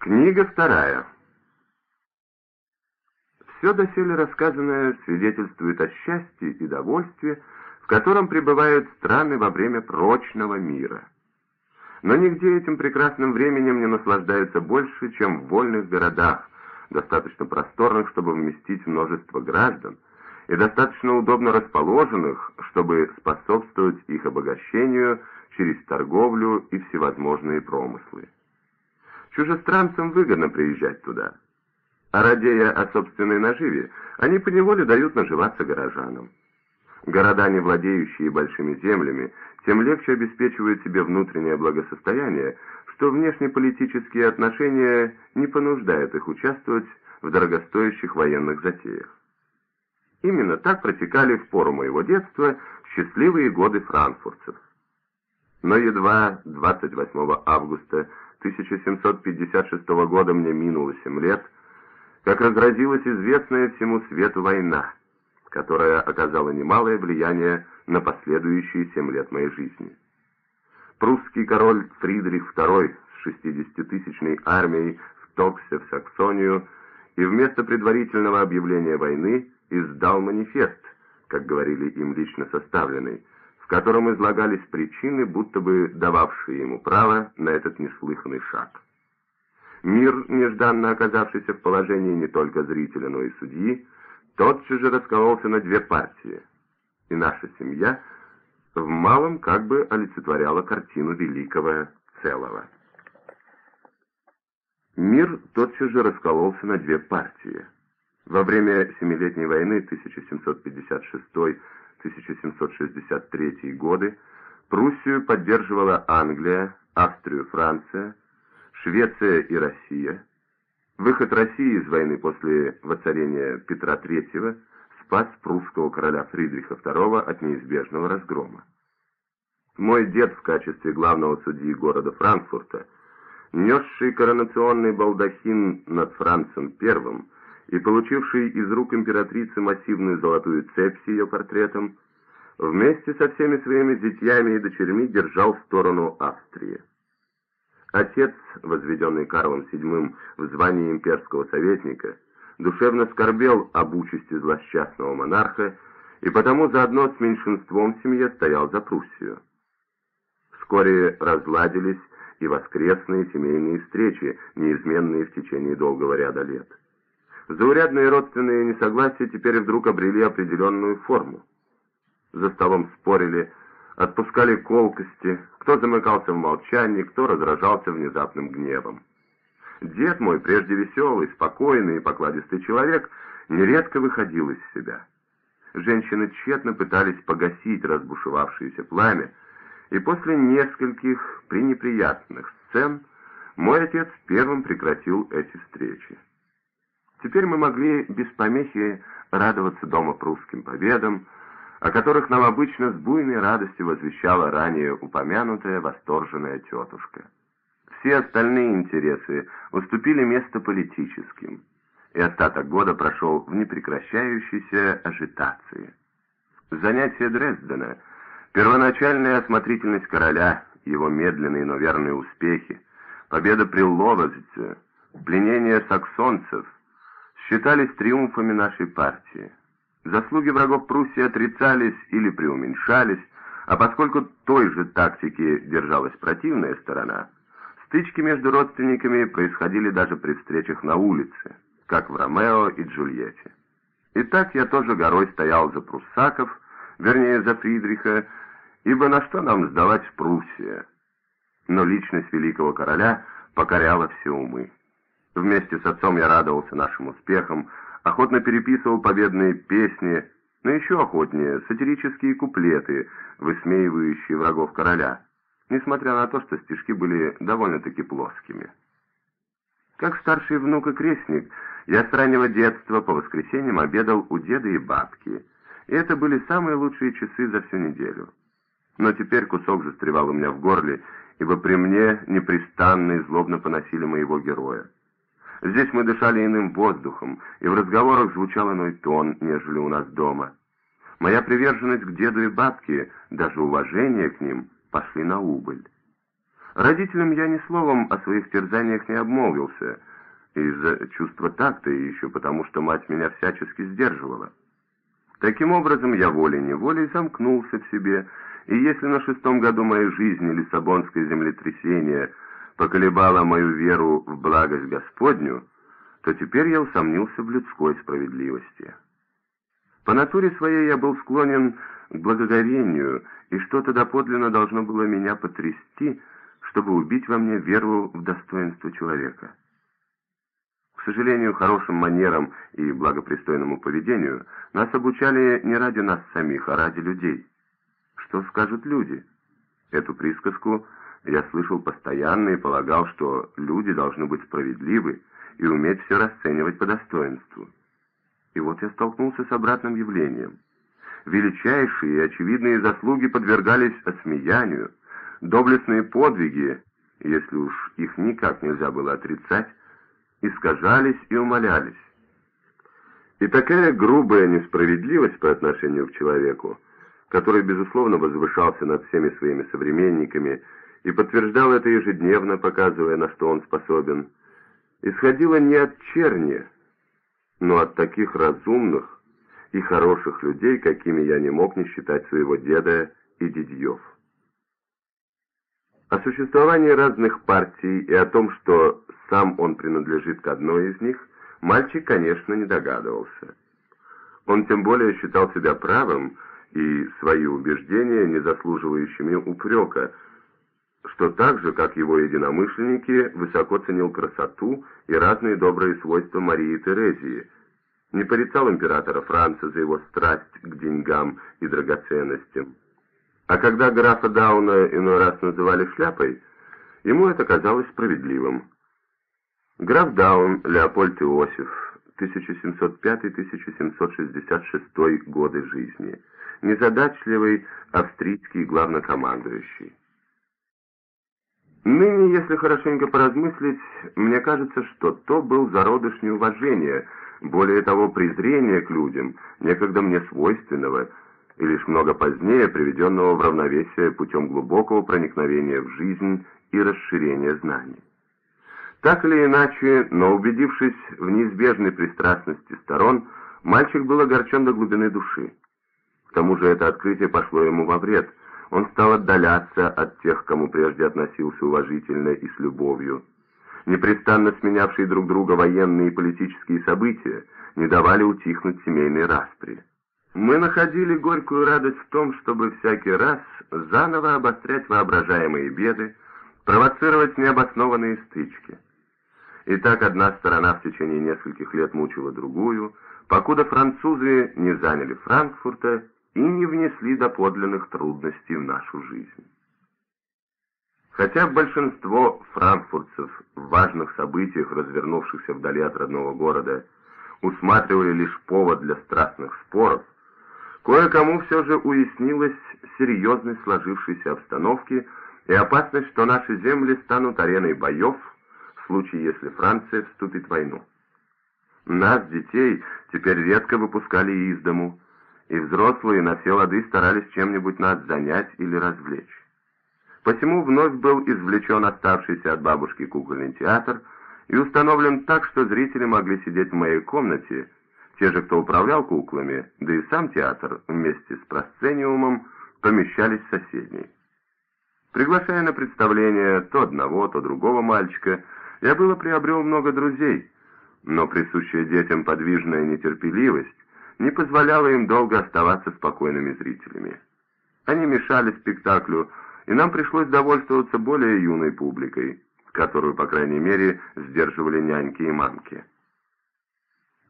Книга вторая. Все доселе рассказанное свидетельствует о счастье и довольстве, в котором пребывают страны во время прочного мира. Но нигде этим прекрасным временем не наслаждаются больше, чем в вольных городах, достаточно просторных, чтобы вместить множество граждан, и достаточно удобно расположенных, чтобы способствовать их обогащению через торговлю и всевозможные промыслы. Чужестранцам выгодно приезжать туда. А радея о собственной наживе, они поневоле дают наживаться горожанам. Города, не владеющие большими землями, тем легче обеспечивают себе внутреннее благосостояние, что внешнеполитические отношения не понуждают их участвовать в дорогостоящих военных затеях. Именно так протекали в пору моего детства счастливые годы франкфуртцев. Но едва 28 августа 1756 года мне минуло семь лет, как разразилась известная всему свету война, которая оказала немалое влияние на последующие семь лет моей жизни. Прусский король Фридрих II с 60-тысячной армией вторгся в Саксонию и вместо предварительного объявления войны издал манифест, как говорили им лично составленный, котором излагались причины, будто бы дававшие ему право на этот неслыханный шаг. Мир, нежданно оказавшийся в положении не только зрителя, но и судьи, тотчас же раскололся на две партии, и наша семья в малом как бы олицетворяла картину великого целого. Мир тотчас же раскололся на две партии. Во время Семилетней войны 1756 1763 годы Пруссию поддерживала Англия, Австрию, Франция, Швеция и Россия. Выход России из войны после воцарения Петра III спас прусского короля Фридриха II от неизбежного разгрома. Мой дед в качестве главного судьи города Франкфурта, несший коронационный балдахин над Францем I, и получивший из рук императрицы массивную золотую цепь с ее портретом, вместе со всеми своими зятьями и дочерьми держал сторону Австрии. Отец, возведенный Карлом VII в звании имперского советника, душевно скорбел об участи злосчастного монарха и потому заодно с меньшинством в семье стоял за Пруссию. Вскоре разладились и воскресные семейные встречи, неизменные в течение долгого ряда лет. Заурядные родственные несогласия теперь вдруг обрели определенную форму. За столом спорили, отпускали колкости, кто замыкался в молчании, кто раздражался внезапным гневом. Дед мой, прежде веселый, спокойный и покладистый человек, нередко выходил из себя. Женщины тщетно пытались погасить разбушевавшееся пламя, и после нескольких пренеприятных сцен мой отец первым прекратил эти встречи. Теперь мы могли без помехи радоваться дома прусским победам, о которых нам обычно с буйной радостью возвещала ранее упомянутая восторженная тетушка. Все остальные интересы уступили место политическим, и остаток года прошел в непрекращающейся ажитации. Занятие Дрездена, первоначальная осмотрительность короля, его медленные, но верные успехи, победа при Ловозице, пленение саксонцев — считались триумфами нашей партии. Заслуги врагов Пруссии отрицались или преуменьшались, а поскольку той же тактики держалась противная сторона, стычки между родственниками происходили даже при встречах на улице, как в Ромео и Джульетте. И так я тоже горой стоял за пруссаков, вернее за Фридриха, ибо на что нам сдавать Пруссия? Но личность великого короля покоряла все умы. Вместе с отцом я радовался нашим успехам, охотно переписывал победные песни, но еще охотнее сатирические куплеты, высмеивающие врагов короля, несмотря на то, что стишки были довольно-таки плоскими. Как старший внук и крестник, я с раннего детства по воскресеньям обедал у деда и бабки, и это были самые лучшие часы за всю неделю. Но теперь кусок застревал у меня в горле, ибо при мне непрестанно и злобно поносили моего героя. Здесь мы дышали иным воздухом, и в разговорах звучал иной тон, нежели у нас дома. Моя приверженность к деду и бабке, даже уважение к ним, пошли на убыль. Родителям я ни словом о своих терзаниях не обмолвился, из-за чувства такта и еще потому, что мать меня всячески сдерживала. Таким образом, я волей-неволей замкнулся в себе, и если на шестом году моей жизни Лиссабонское землетрясение поколебало мою веру в благость Господню, то теперь я усомнился в людской справедливости. По натуре своей я был склонен к благоговению, и что-то доподлинно должно было меня потрясти, чтобы убить во мне веру в достоинство человека. К сожалению, хорошим манерам и благопристойному поведению нас обучали не ради нас самих, а ради людей. Что скажут люди? Эту присказку я слышал постоянно и полагал, что люди должны быть справедливы и уметь все расценивать по достоинству. И вот я столкнулся с обратным явлением. Величайшие и очевидные заслуги подвергались осмеянию, доблестные подвиги, если уж их никак нельзя было отрицать, искажались и умолялись. И такая грубая несправедливость по отношению к человеку, который, безусловно, возвышался над всеми своими современниками и подтверждал это ежедневно, показывая, на что он способен, исходила не от черни, но от таких разумных и хороших людей, какими я не мог не считать своего деда и дедьев. О существовании разных партий и о том, что сам он принадлежит к одной из них, мальчик, конечно, не догадывался. Он тем более считал себя правым и свои убеждения не заслуживающими упрека, что так же, как его единомышленники, высоко ценил красоту и разные добрые свойства Марии Терезии, не порицал императора Франца за его страсть к деньгам и драгоценностям. А когда графа Дауна иной раз называли шляпой, ему это казалось справедливым. Граф Даун Леопольд Иосиф, 1705-1766 годы жизни, незадачливый австрийский главнокомандующий. Ныне, если хорошенько поразмыслить, мне кажется, что то был зародыш неуважения, более того, презрения к людям, некогда мне свойственного, и лишь много позднее приведенного в равновесие путем глубокого проникновения в жизнь и расширения знаний. Так или иначе, но убедившись в неизбежной пристрастности сторон, мальчик был огорчен до глубины души. К тому же это открытие пошло ему во вред. Он стал отдаляться от тех, кому прежде относился уважительно и с любовью. Непрестанно сменявшие друг друга военные и политические события не давали утихнуть семейные распри. Мы находили горькую радость в том, чтобы всякий раз заново обострять воображаемые беды, провоцировать необоснованные стычки. И так одна сторона в течение нескольких лет мучила другую, покуда французы не заняли Франкфурта и не внесли доподлинных трудностей в нашу жизнь. Хотя большинство франкфуртцев в важных событиях, развернувшихся вдали от родного города, усматривали лишь повод для страстных споров, кое-кому все же уяснилась серьезность сложившейся обстановки и опасность, что наши земли станут ареной боев, случае, если Франция вступит в войну. Нас, детей, теперь редко выпускали из дому, и взрослые на все лады старались чем-нибудь нас занять или развлечь. Посему вновь был извлечен оставшийся от бабушки кукольный театр и установлен так, что зрители могли сидеть в моей комнате, те же, кто управлял куклами, да и сам театр вместе с просцениумом помещались в соседней. Приглашая на представление то одного, то другого мальчика, я было приобрел много друзей, но присущая детям подвижная нетерпеливость не позволяла им долго оставаться спокойными зрителями. Они мешали спектаклю, и нам пришлось довольствоваться более юной публикой, которую, по крайней мере, сдерживали няньки и мамки.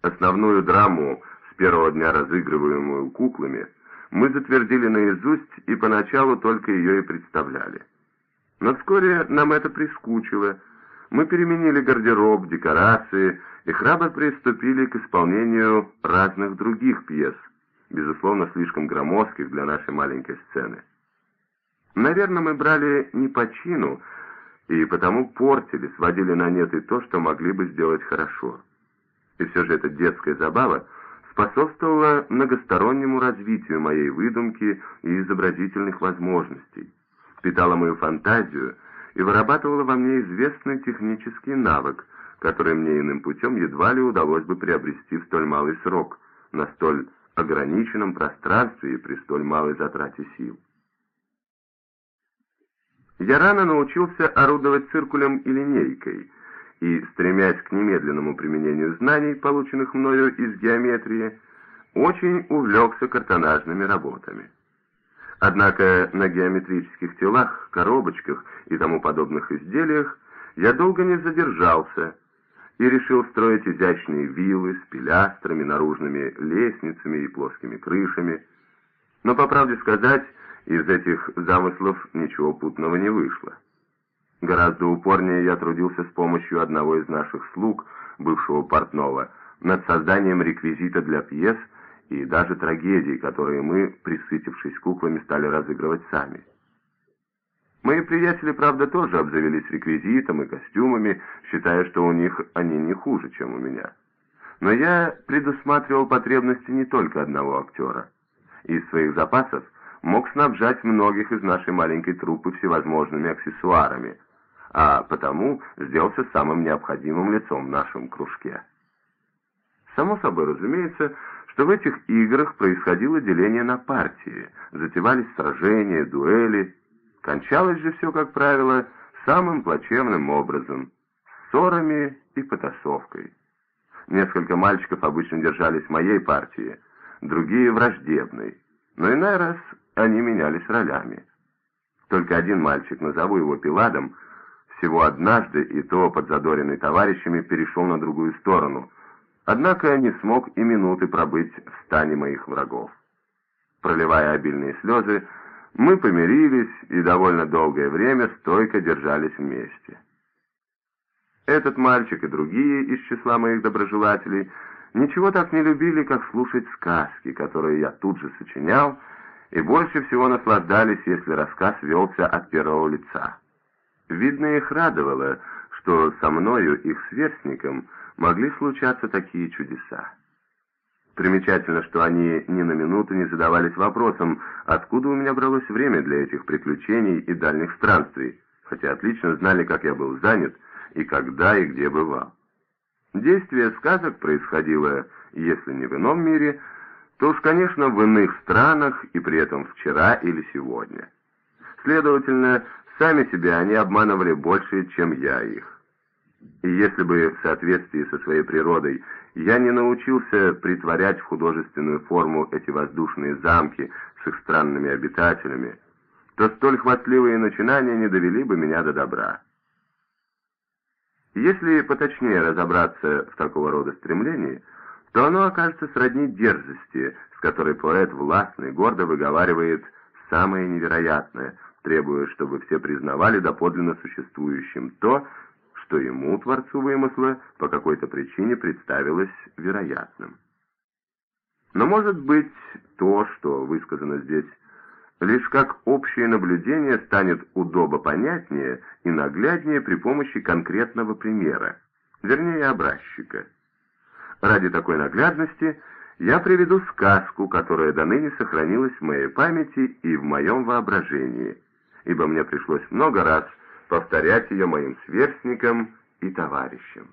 Основную драму, с первого дня разыгрываемую куклами, мы затвердили наизусть и поначалу только ее и представляли. Но вскоре нам это прискучило, мы переменили гардероб, декорации и храбро приступили к исполнению разных других пьес, безусловно, слишком громоздких для нашей маленькой сцены. Наверное, мы брали не по чину, и потому портили, сводили на нет и то, что могли бы сделать хорошо. И все же эта детская забава способствовала многостороннему развитию моей выдумки и изобразительных возможностей, питала мою фантазию и вырабатывала во мне известный технический навык, который мне иным путем едва ли удалось бы приобрести в столь малый срок, на столь ограниченном пространстве и при столь малой затрате сил. Я рано научился орудовать циркулем и линейкой, и, стремясь к немедленному применению знаний, полученных мною из геометрии, очень увлекся картонажными работами. Однако на геометрических телах, коробочках и тому подобных изделиях я долго не задержался и решил строить изящные виллы с пилястрами, наружными лестницами и плоскими крышами. Но, по правде сказать, из этих замыслов ничего путного не вышло. Гораздо упорнее я трудился с помощью одного из наших слуг, бывшего портного, над созданием реквизита для пьес и даже трагедий, которые мы, присытившись куклами, стали разыгрывать сами. Мои приятели, правда, тоже обзавелись реквизитом и костюмами, считая, что у них они не хуже, чем у меня. Но я предусматривал потребности не только одного актера. Из своих запасов мог снабжать многих из нашей маленькой труппы всевозможными аксессуарами, а потому сделался самым необходимым лицом в нашем кружке. Само собой разумеется, что в этих играх происходило деление на партии, затевались сражения, дуэли. Кончалось же все, как правило, самым плачевным образом – ссорами и потасовкой. Несколько мальчиков обычно держались в моей партии, другие – враждебной, но иной раз они менялись ролями. Только один мальчик, назову его Пиладом, всего однажды, и то подзадоренный товарищами, перешел на другую сторону – Однако не смог и минуты пробыть в стане моих врагов. Проливая обильные слезы, мы помирились и довольно долгое время стойко держались вместе. Этот мальчик и другие из числа моих доброжелателей ничего так не любили, как слушать сказки, которые я тут же сочинял, и больше всего наслаждались, если рассказ велся от первого лица. Видно, их радовало, что со мною, их сверстником, могли случаться такие чудеса. Примечательно, что они ни на минуту не задавались вопросом, откуда у меня бралось время для этих приключений и дальних странствий, хотя отлично знали, как я был занят и когда и где бывал. Действие сказок происходило, если не в ином мире, то уж, конечно, в иных странах и при этом вчера или сегодня. Следовательно, сами себя они обманывали больше, чем я их. И если бы в соответствии со своей природой я не научился притворять в художественную форму эти воздушные замки с их странными обитателями, то столь хвастливые начинания не довели бы меня до добра. Если поточнее разобраться в такого рода стремлении, то оно окажется сродни дерзости, с которой поэт властный гордо выговаривает самое невероятное, требуя, чтобы все признавали доподлинно существующим то, что ему, творцу вымысла, по какой-то причине представилось вероятным. Но может быть то, что высказано здесь, лишь как общее наблюдение станет удобопонятнее и нагляднее при помощи конкретного примера, вернее образчика. Ради такой наглядности я приведу сказку, которая до ныне сохранилась в моей памяти и в моем воображении, ибо мне пришлось много раз повторять ее моим сверстникам и товарищам.